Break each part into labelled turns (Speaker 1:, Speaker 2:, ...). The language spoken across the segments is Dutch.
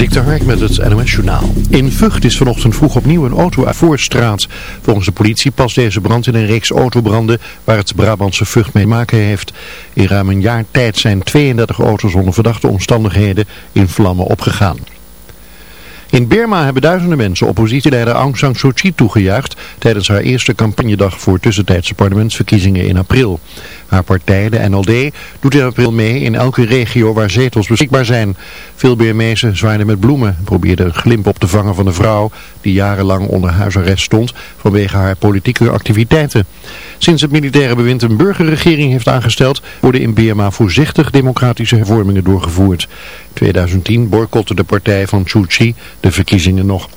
Speaker 1: Dik de Hark met het NOS Journaal. In Vught is vanochtend vroeg opnieuw een auto uit Voorstraat. Volgens de politie past deze brand in een reeks autobranden waar het Brabantse Vught mee te maken heeft. In ruim een jaar tijd zijn 32 auto's onder verdachte omstandigheden in vlammen opgegaan. In Burma hebben duizenden mensen oppositieleider Aung San Suu Kyi toegejuicht tijdens haar eerste campagnedag voor tussentijdse parlementsverkiezingen in april. Haar partij, de NLD, doet in april mee in elke regio waar zetels beschikbaar zijn. Veel Burmezen zwaaiden met bloemen en probeerden een glimp op te vangen van de vrouw die jarenlang onder huisarrest stond vanwege haar politieke activiteiten. Sinds het militaire bewind een burgerregering heeft aangesteld, worden in Burma voorzichtig democratische hervormingen doorgevoerd. 2010 boycotte de partij van Suu de verkiezingen nog.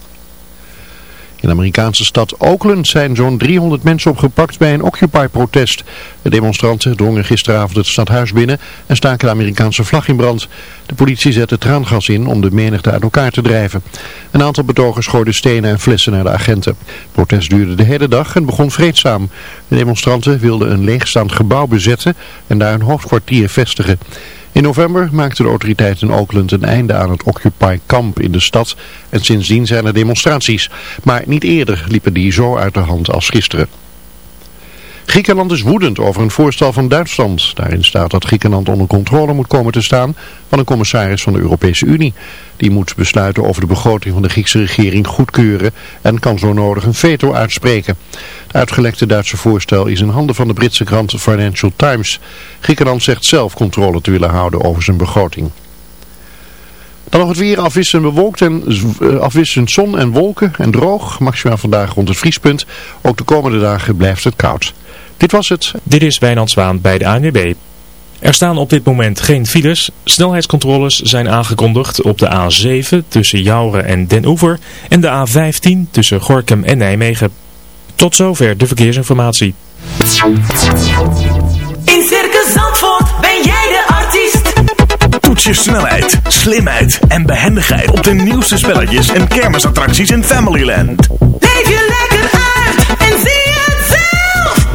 Speaker 1: In de Amerikaanse stad Oakland zijn zo'n 300 mensen opgepakt bij een Occupy-protest. De demonstranten drongen gisteravond het stadhuis binnen en staken de Amerikaanse vlag in brand. De politie zette traangas in om de menigte uit elkaar te drijven. Een aantal betogers gooiden stenen en flessen naar de agenten. Het protest duurde de hele dag en begon vreedzaam. De demonstranten wilden een leegstaand gebouw bezetten en daar een hoofdkwartier vestigen. In november maakten de autoriteiten in Oakland een einde aan het Occupy-kamp in de stad en sindsdien zijn er demonstraties. Maar niet eerder liepen die zo uit de hand als gisteren. Griekenland is woedend over een voorstel van Duitsland. Daarin staat dat Griekenland onder controle moet komen te staan van een commissaris van de Europese Unie. Die moet besluiten over de begroting van de Griekse regering goedkeuren en kan zo nodig een veto uitspreken. Het uitgelekte Duitse voorstel is in handen van de Britse krant Financial Times. Griekenland zegt zelf controle te willen houden over zijn begroting. Dan nog het weer afwisselend bewolkt en eh, afwisselend zon en wolken en droog. Maximaal vandaag rond het vriespunt. Ook de komende dagen blijft het koud. Dit was het.
Speaker 2: Dit is Wijnand Zwaan bij de ANWB. Er staan op dit moment geen files. Snelheidscontroles zijn aangekondigd op de A7 tussen Jouren en Den Oever en de A15 tussen Gorkum en Nijmegen. Tot zover de verkeersinformatie.
Speaker 3: In Circus Zandvoort ben jij de artiest.
Speaker 4: Toets je snelheid, slimheid en behendigheid op de nieuwste spelletjes en kermisattracties in Familyland.
Speaker 3: Leef je lekker uit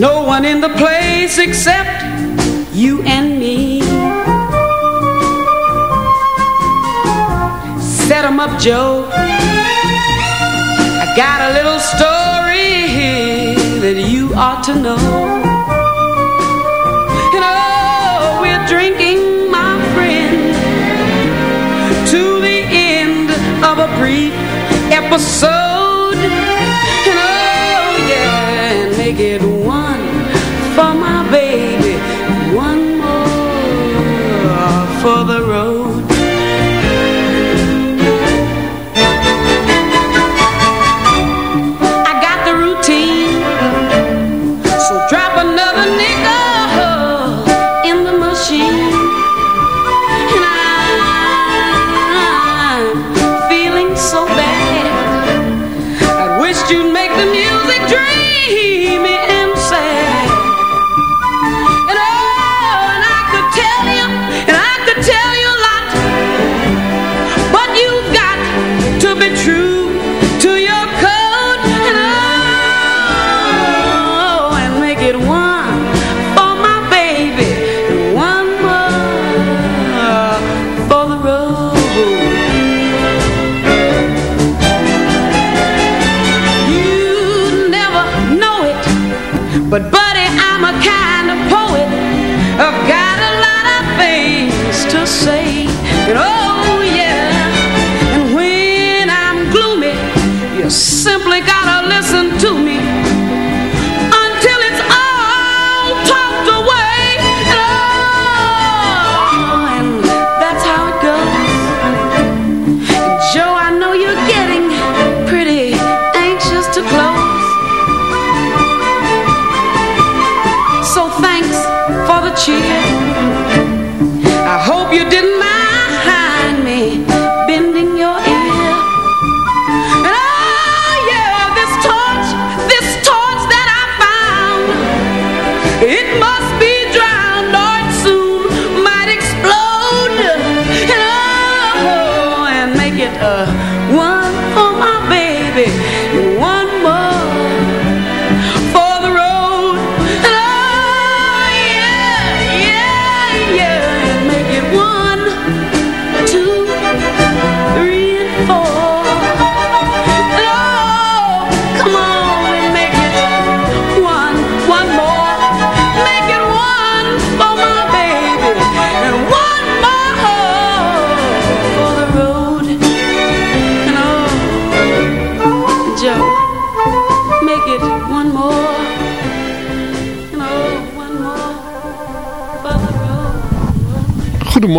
Speaker 5: No one in the place except you and me. Set 'em up, Joe. I got a little story that you ought to know. And oh, we're drinking, my friend, to the end of a brief episode. For the I'm a kind of poet. I've got a lot of things to say. And oh yeah,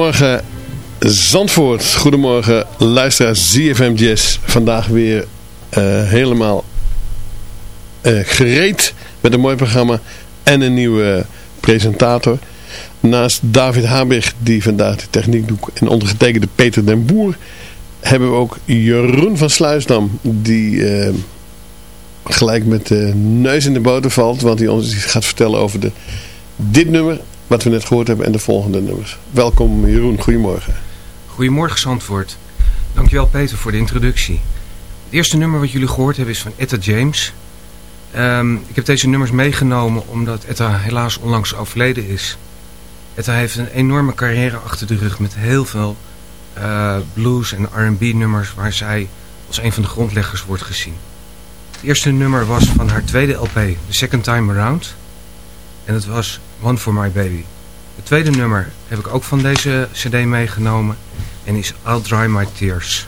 Speaker 6: Goedemorgen Zandvoort. Goedemorgen luisteraars ZFM Jazz. Vandaag weer eh, helemaal eh, gereed met een mooi programma en een nieuwe presentator. Naast David Habig, die vandaag de techniek doet, en ondergetekende Peter den Boer, hebben we ook Jeroen van Sluisdam, die eh, gelijk met de neus in de boter valt, want hij ons gaat vertellen over de, dit nummer, wat we net gehoord hebben, en de volgende nummers. Welkom Jeroen, goedemorgen.
Speaker 7: Goedemorgen Zandvoort. Dankjewel Peter voor de introductie. Het eerste nummer wat jullie gehoord hebben is van Etta James. Ehm, ik heb deze nummers meegenomen omdat Etta helaas onlangs overleden is. Etta heeft een enorme carrière achter de rug met heel veel eh, blues en R&B nummers waar zij als een van de grondleggers wordt gezien. Het eerste nummer was van haar tweede LP, The Second Time Around. En het was One For My Baby. Het tweede nummer heb ik ook van deze cd meegenomen en is I'll Dry My Tears.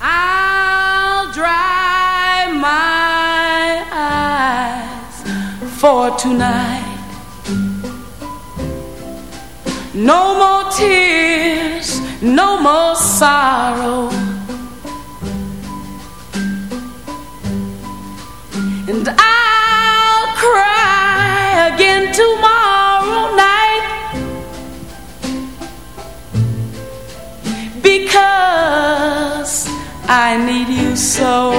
Speaker 5: I'll dry my eyes for tonight. No more tears, no more sorrow. Tomorrow night. because I need you so.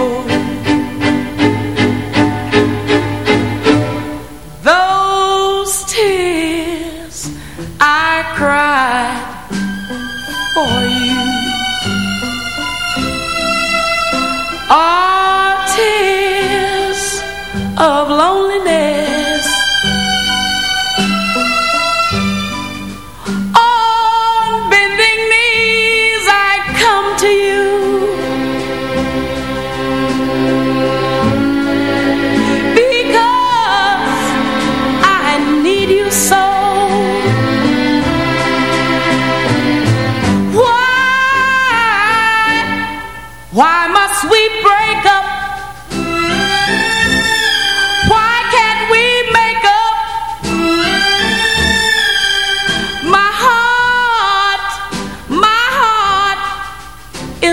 Speaker 5: Those tears I cried for you are tears of loneliness.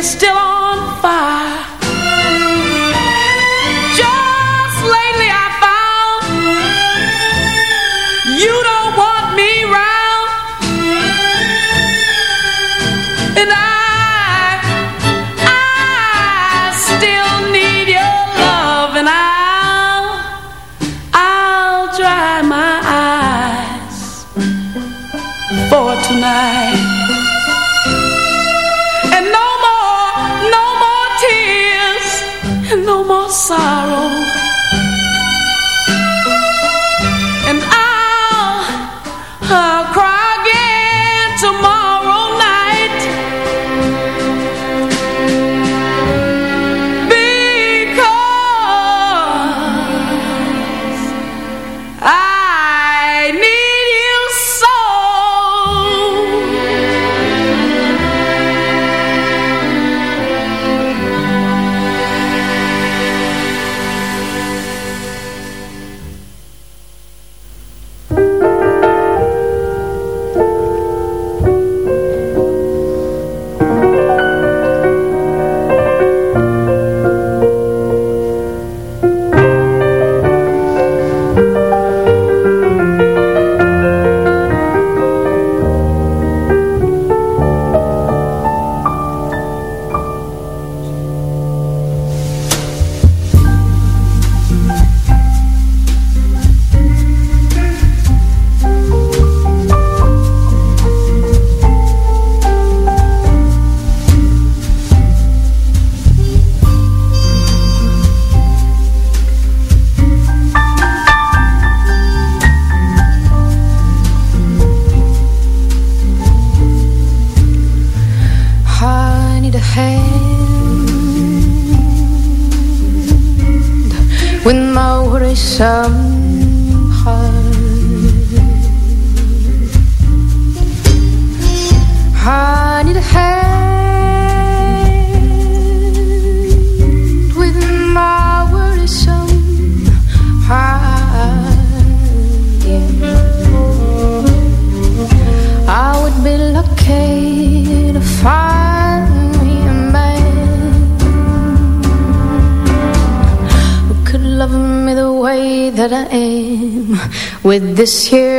Speaker 5: Is still on
Speaker 8: This year.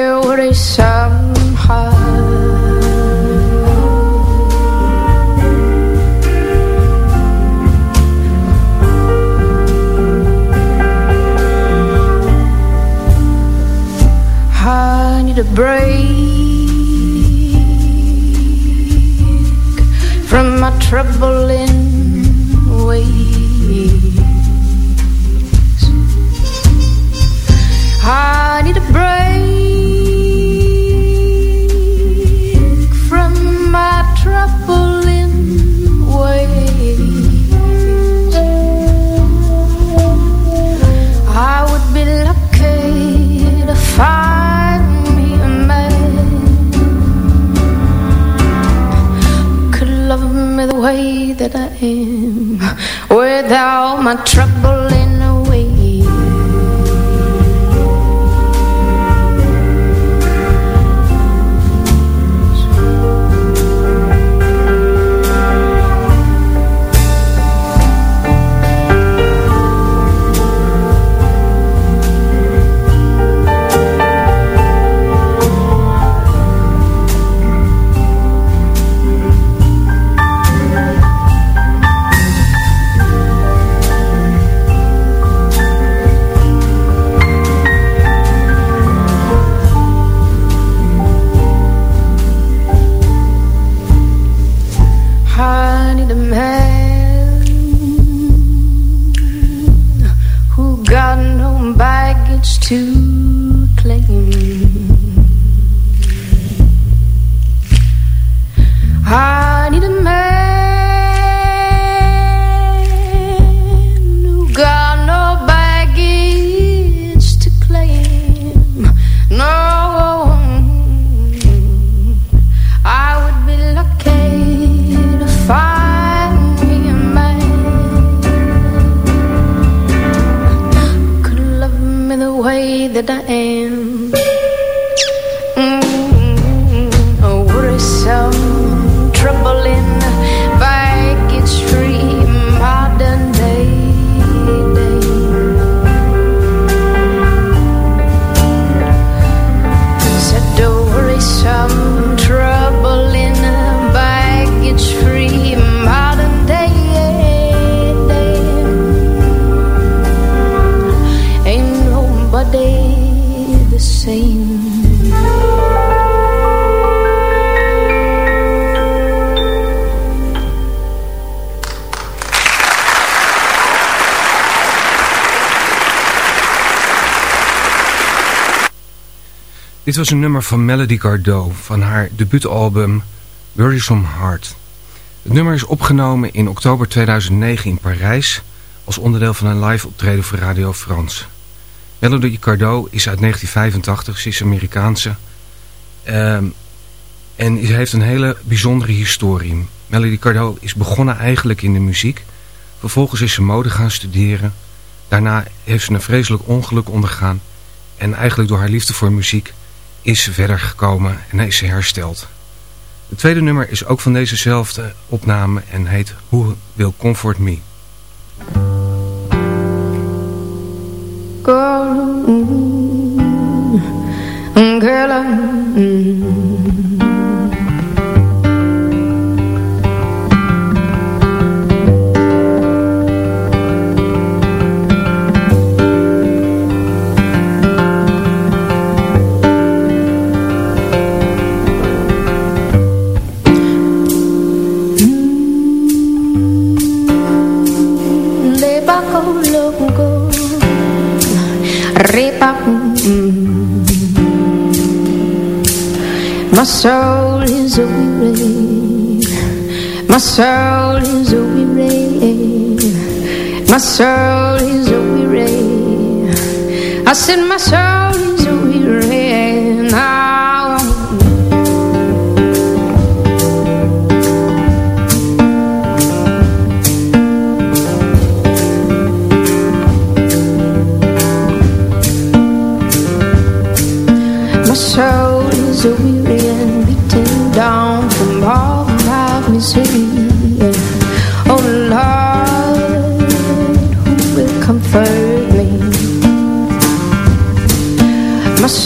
Speaker 8: him. My trouble
Speaker 7: Dit was een nummer van Melody Gardot van haar debuutalbum Worrisome Heart. Het nummer is opgenomen in oktober 2009 in Parijs als onderdeel van een live optreden voor Radio France. Melody Gardot is uit 1985, ze is Amerikaanse ehm, en heeft een hele bijzondere historie. Melody Gardot is begonnen eigenlijk in de muziek, vervolgens is ze mode gaan studeren, daarna heeft ze een vreselijk ongeluk ondergaan en eigenlijk door haar liefde voor muziek is verder gekomen en is ze hersteld. Het tweede nummer is ook van dezezelfde opname en heet Who Will Comfort Me.
Speaker 8: Mm, girl, My soul is a weary My soul is a weary. My soul is a weary.
Speaker 9: I said my soul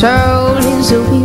Speaker 9: told a wheel.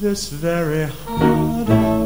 Speaker 9: This very heart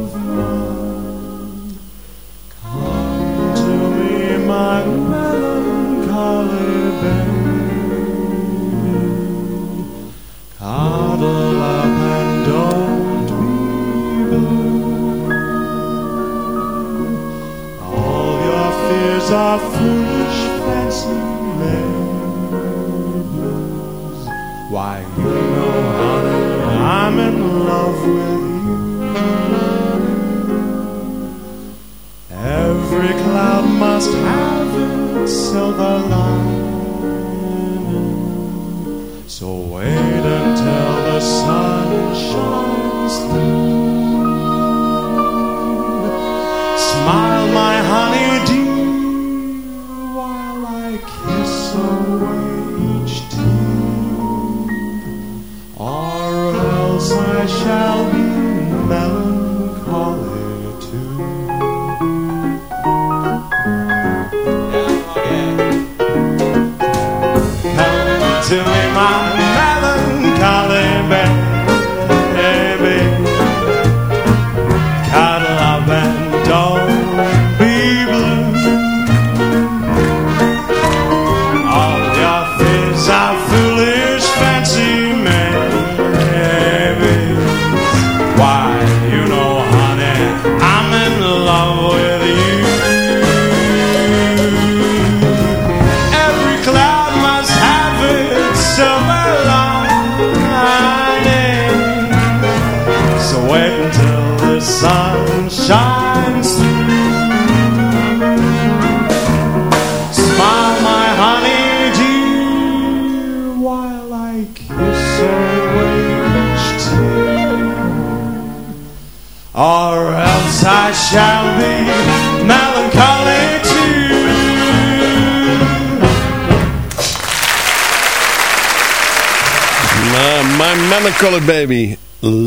Speaker 9: Melancholy Baby.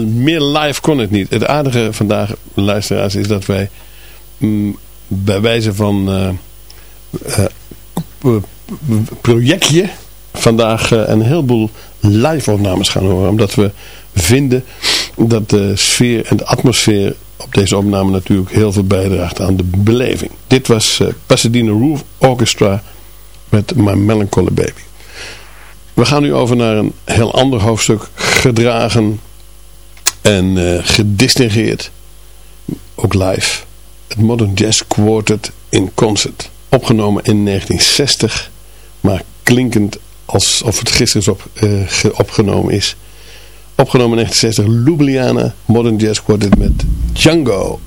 Speaker 6: Meer live kon het niet. Het aardige vandaag, luisteraars, is dat wij mm, bij wijze van p- projectje vandaag eh, een heleboel live opnames gaan horen. Omdat we vinden dat de sfeer en de atmosfeer op deze opname natuurlijk heel veel bijdraagt aan de beleving. Dit was Pasadena Roof Orchestra met My Melancholy Baby. We gaan nu over naar een heel ander hoofdstuk. Gedragen en eh, gedistingeerd. Ook live. Het Modern Jazz Quartet in concert. Opgenomen in 1960. Maar klinkend alsof het gisteren is op, eh, ge- opgenomen is. Opgenomen in 1960. Ljubljana Modern Jazz Quartet met Django.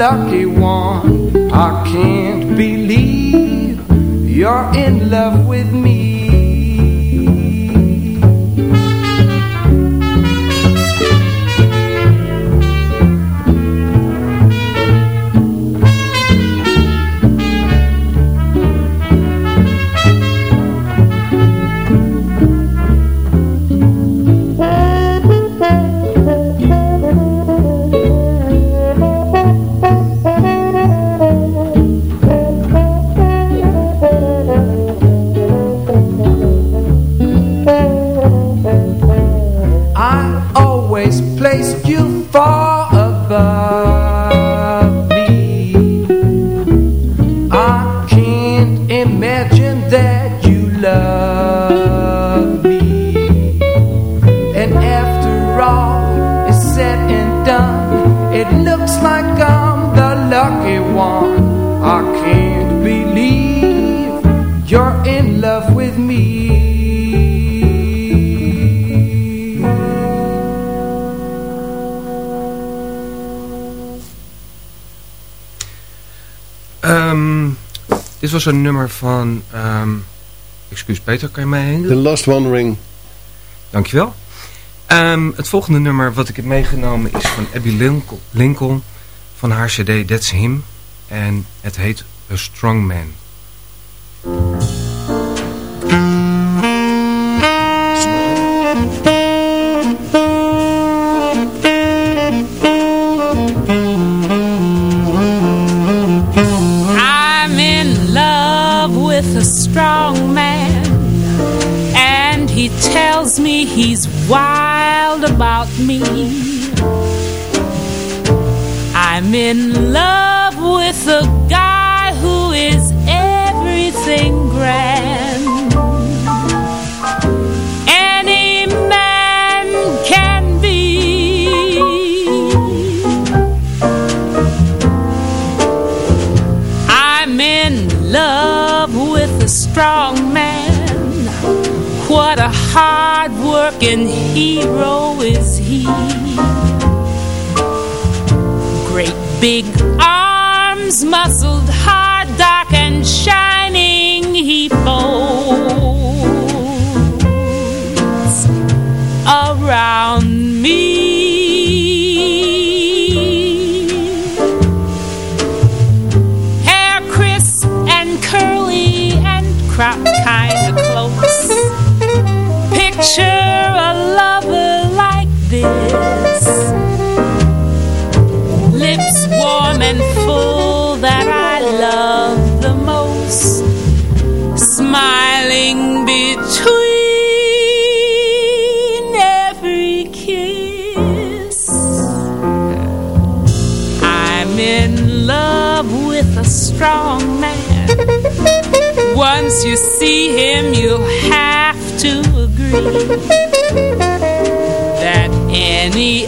Speaker 5: Lucky one. I can't believe you're in love with me.
Speaker 7: Was een nummer van... ehm excuus Peter, kan je mij heen
Speaker 6: The Lost Wandering.
Speaker 7: Dankjewel. Ehm het volgende nummer wat ik heb meegenomen is van Abby Lincoln, Lincoln van haar cd That's Him. En het heet A Strong Man.
Speaker 10: He's wild about me. I'm in love with a guy who is everything grand. Any man can be. I'm in love with a strong man. What a hard working hero is he. Great big arms, muscled, hard, dark, and shining, he folds around Picture a lover like this. Lips warm and full that I love the most. Smiling between every kiss. I'm in love with a strong man. Once you see him, you'll have that any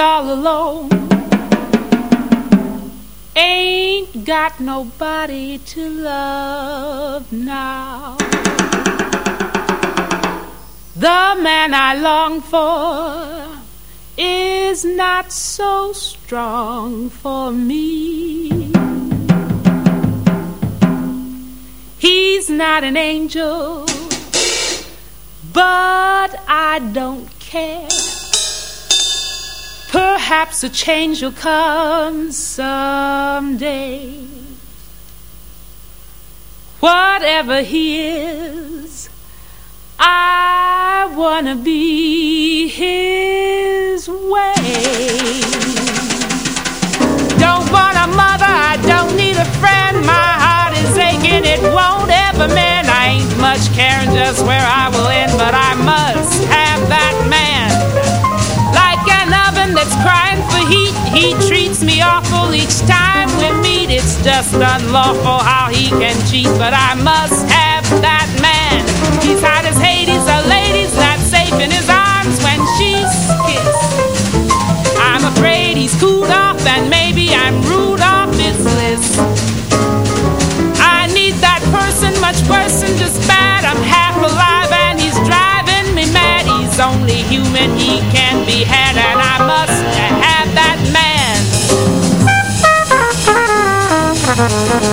Speaker 10: all alone. Ain't got nobody to love now. The man I long for is not so strong for me. He's not an angel but I don't care. Perhaps a change will come someday. Whatever he is, I wanna be his way. Don't want a mother, I don't need a friend. My heart is aching, it won't ever mend. I ain't much caring just where I will end, but I must have that crying for heat, he treats me awful each time we meet. It's just unlawful how he can cheat, but I must have that man. He's hot as Hades, a lady's not safe in his arms when she's kissed. I'm afraid he's cooled off and maybe I'm rude off his list. I need that person much worse than just bad. I'm half alive and he's driving me mad. He's only human, he can be
Speaker 7: Música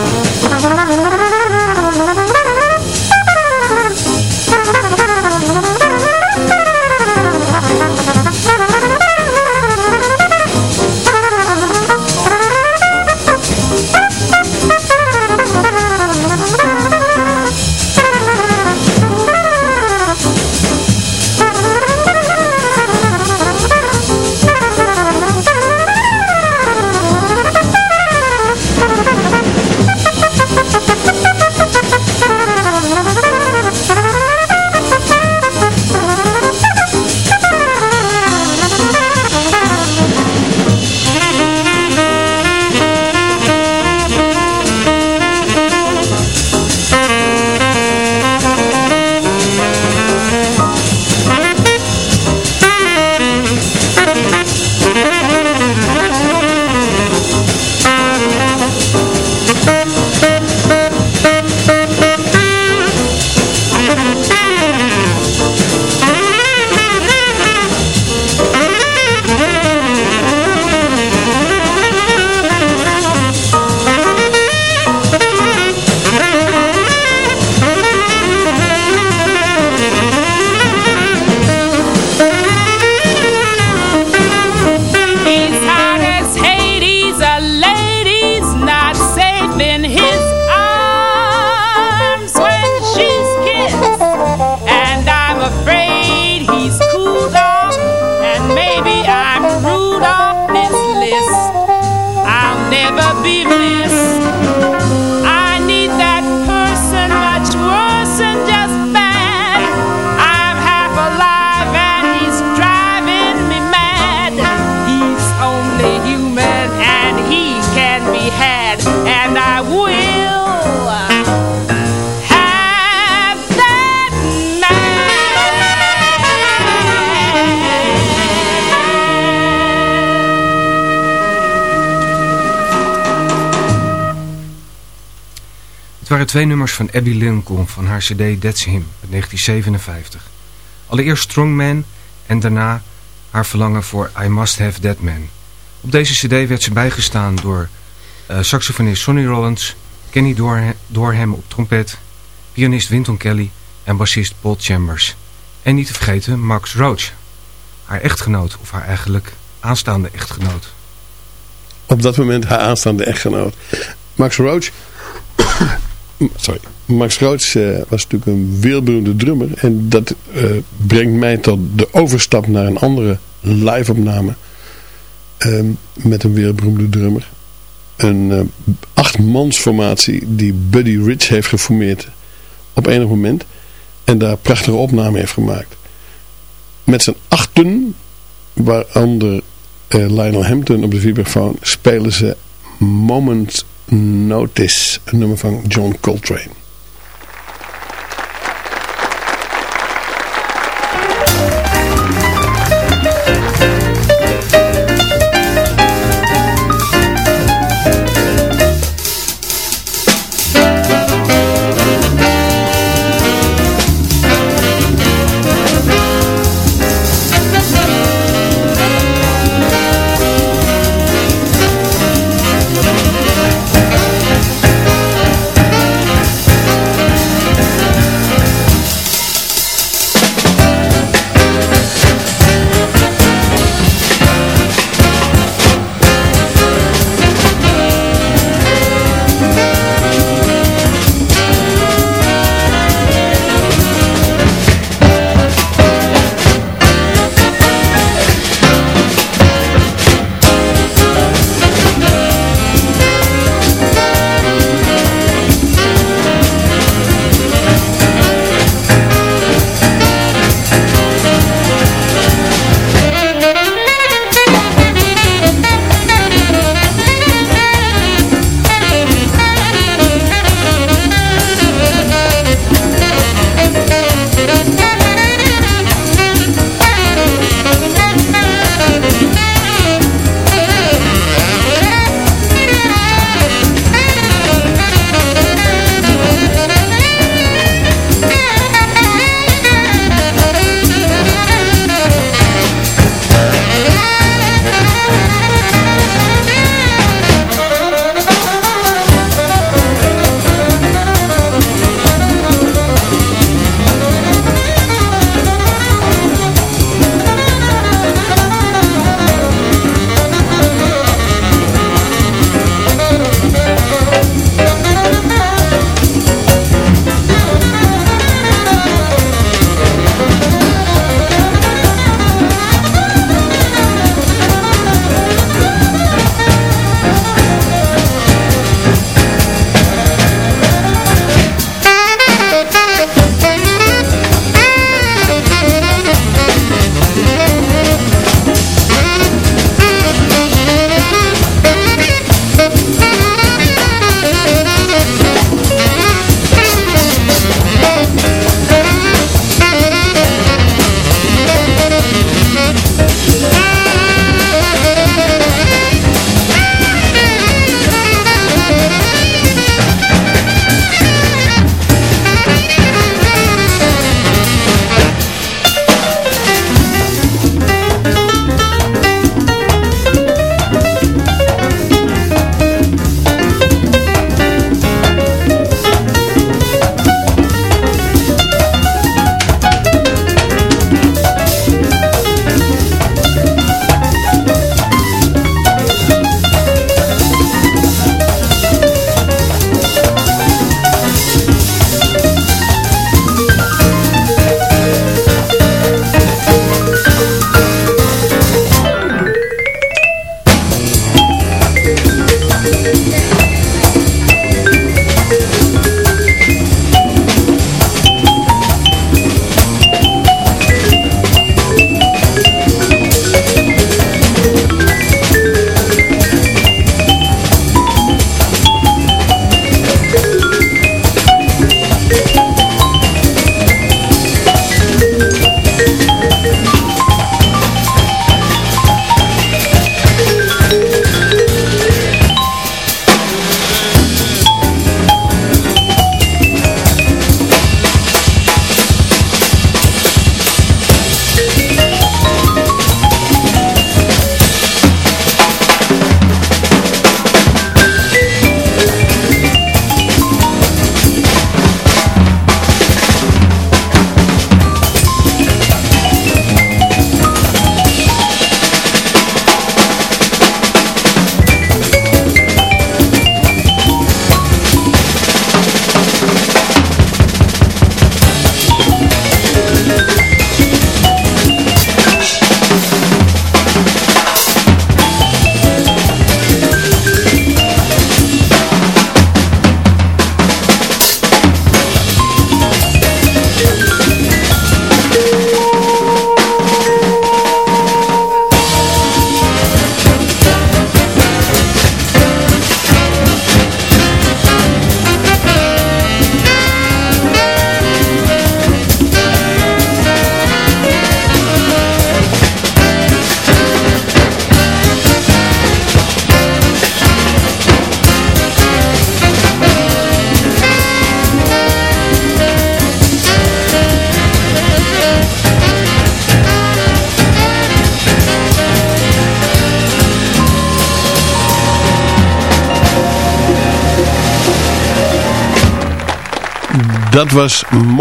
Speaker 7: twee nummers van Abby Lincoln van haar cd That's Him uit 1957. Allereerst Strongman en daarna haar verlangen voor I Must Have That Man. Op deze cd werd ze bijgestaan door uh, saxofonist Sonny Rollins, Kenny Dorham op trompet, pianist Winton Kelly en bassist Paul Chambers. En niet te vergeten Max Roach, haar echtgenoot of haar eigenlijk aanstaande echtgenoot.
Speaker 6: Op dat moment haar aanstaande echtgenoot. Max Roach sorry. Max Roach uh, was natuurlijk een wereldberoemde drummer. En dat uh, brengt mij tot de overstap naar een andere live-opname. Um, met een wereldberoemde drummer. Een uh, achtmansformatie die Buddy Rich heeft geformeerd op enig moment. En daar prachtige opname heeft gemaakt. Met zijn achten, waaronder Lionel Hampton op de vibrafoon, spelen ze Moment Notice, een nummer van John Coltrane.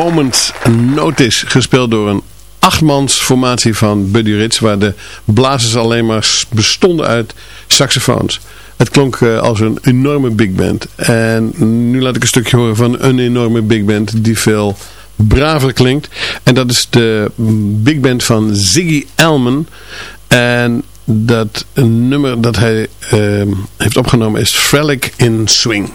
Speaker 6: Moment Notice, gespeeld door een achtmans formatie van Buddy Rich, waar de blazers alleen maar bestonden uit saxofoons. Het klonk eh, als een enorme big band. En nu laat ik een stukje horen van een enorme big band die veel braver klinkt. En dat is de big band van Ziggy Elman. En dat nummer dat hij uh, heeft opgenomen is Frelic in Swing.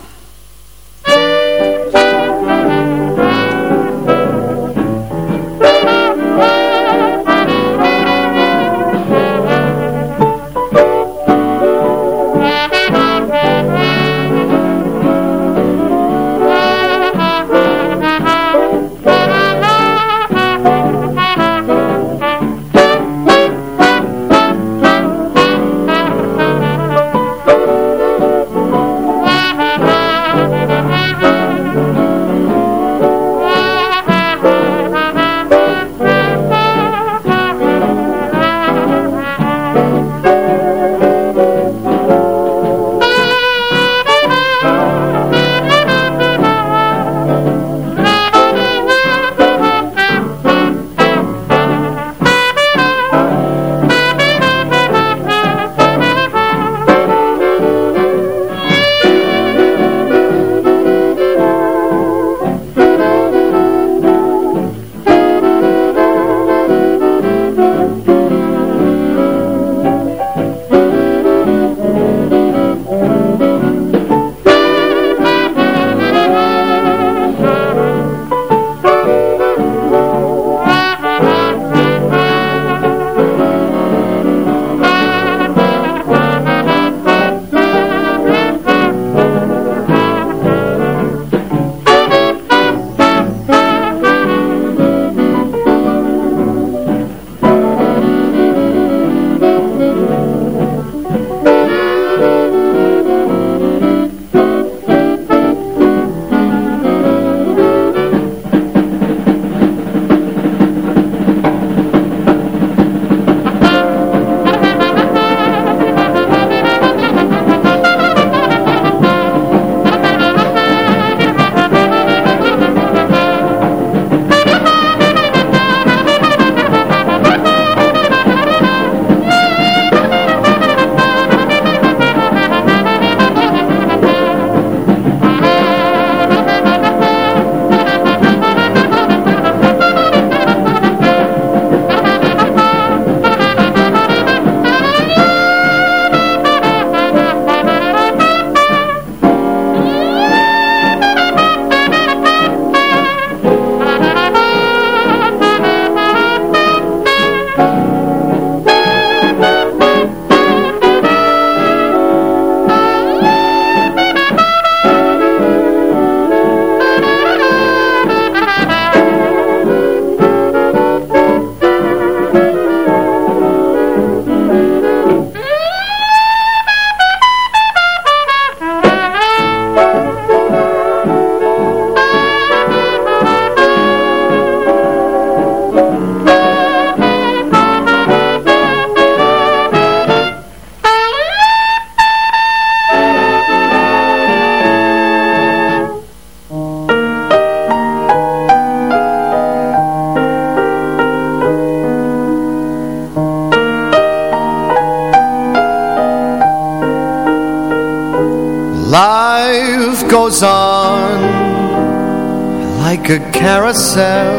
Speaker 11: A carousel.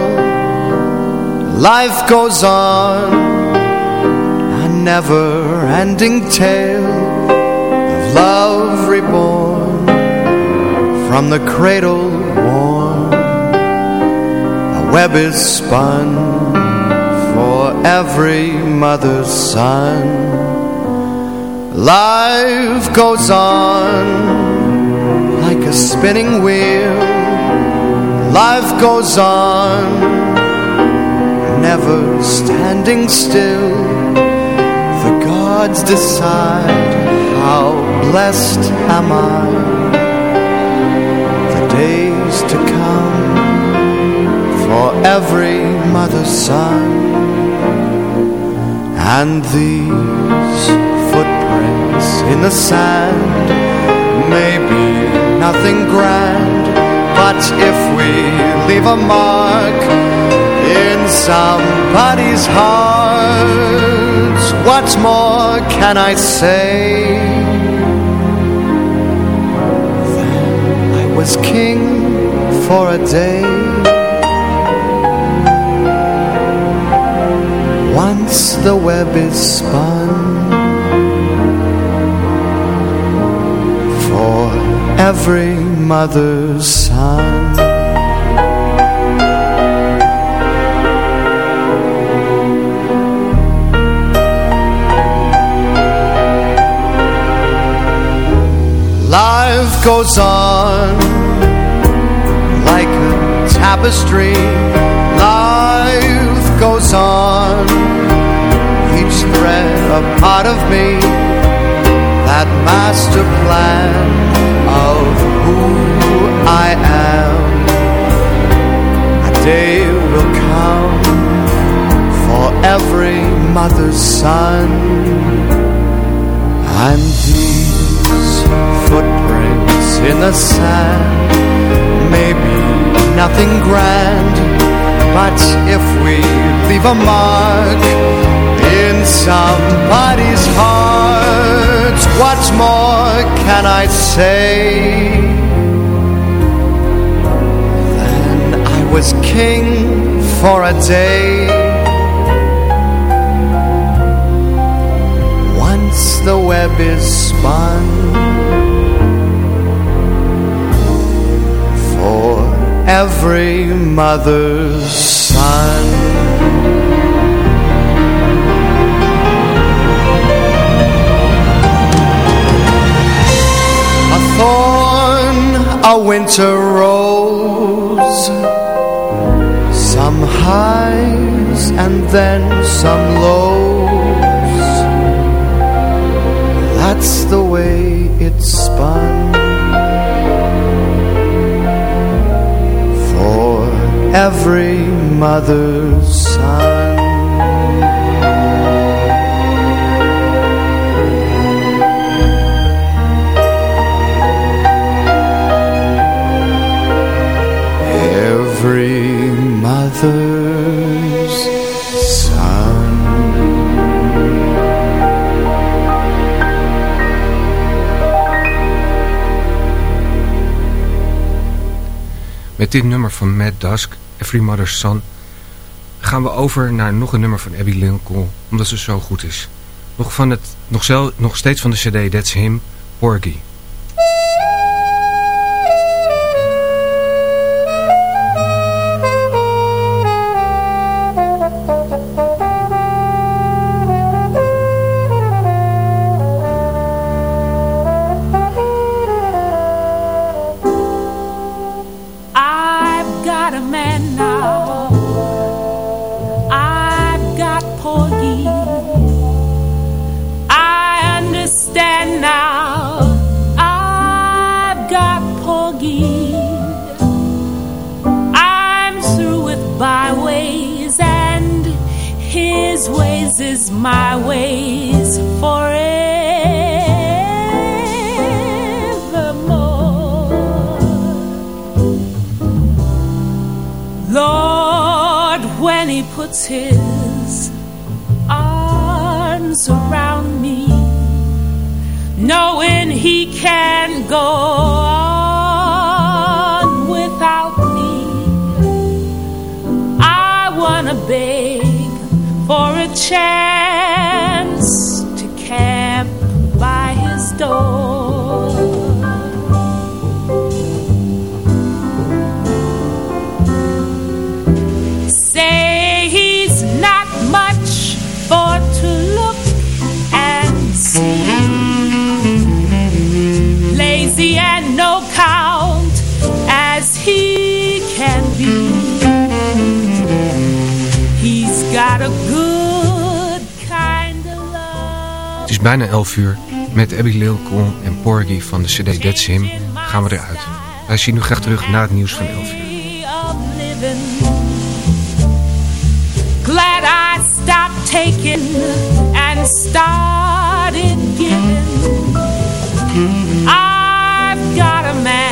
Speaker 11: Life goes on, a never-ending tale of love reborn from the cradle worn. A web is spun for every mother's son. Life goes on like a spinning wheel Life goes on Never standing still. The gods decide How blessed am I. The days to come For every mother's son. And these footprints in the sand Maybe nothing grand But if we leave a mark in somebody's heart, what more can I say? Then I was king for a day. Once the web is spun for every mother's goes on like a tapestry. Life goes on, each thread a part of me. That master plan of who I am. A day will come for every mother's son. And footprints in the sand Maybe nothing grand, but if we leave a mark in somebody's heart, what more can I say? Then I was king for a day. Once the web is spun every mother's son. A thorn, a winter rose, some highs and then some lows. That's the way it's spun every mother's son. Every mother's
Speaker 10: Met dit nummer van Matt Dusk, Every Mother's Son, gaan we over naar nog een nummer van Abby Lincoln, omdat ze zo goed is. Nog, van het, nog, zel, nog steeds van de cd That's Him, Porgy. Bijna 11 uur. Met Abby Lincoln en Porgy van de cd That's Him gaan we eruit. Wij zien u graag terug na het nieuws van 11 uur.
Speaker 12: Glad I stopped taking and started giving. I've got a man,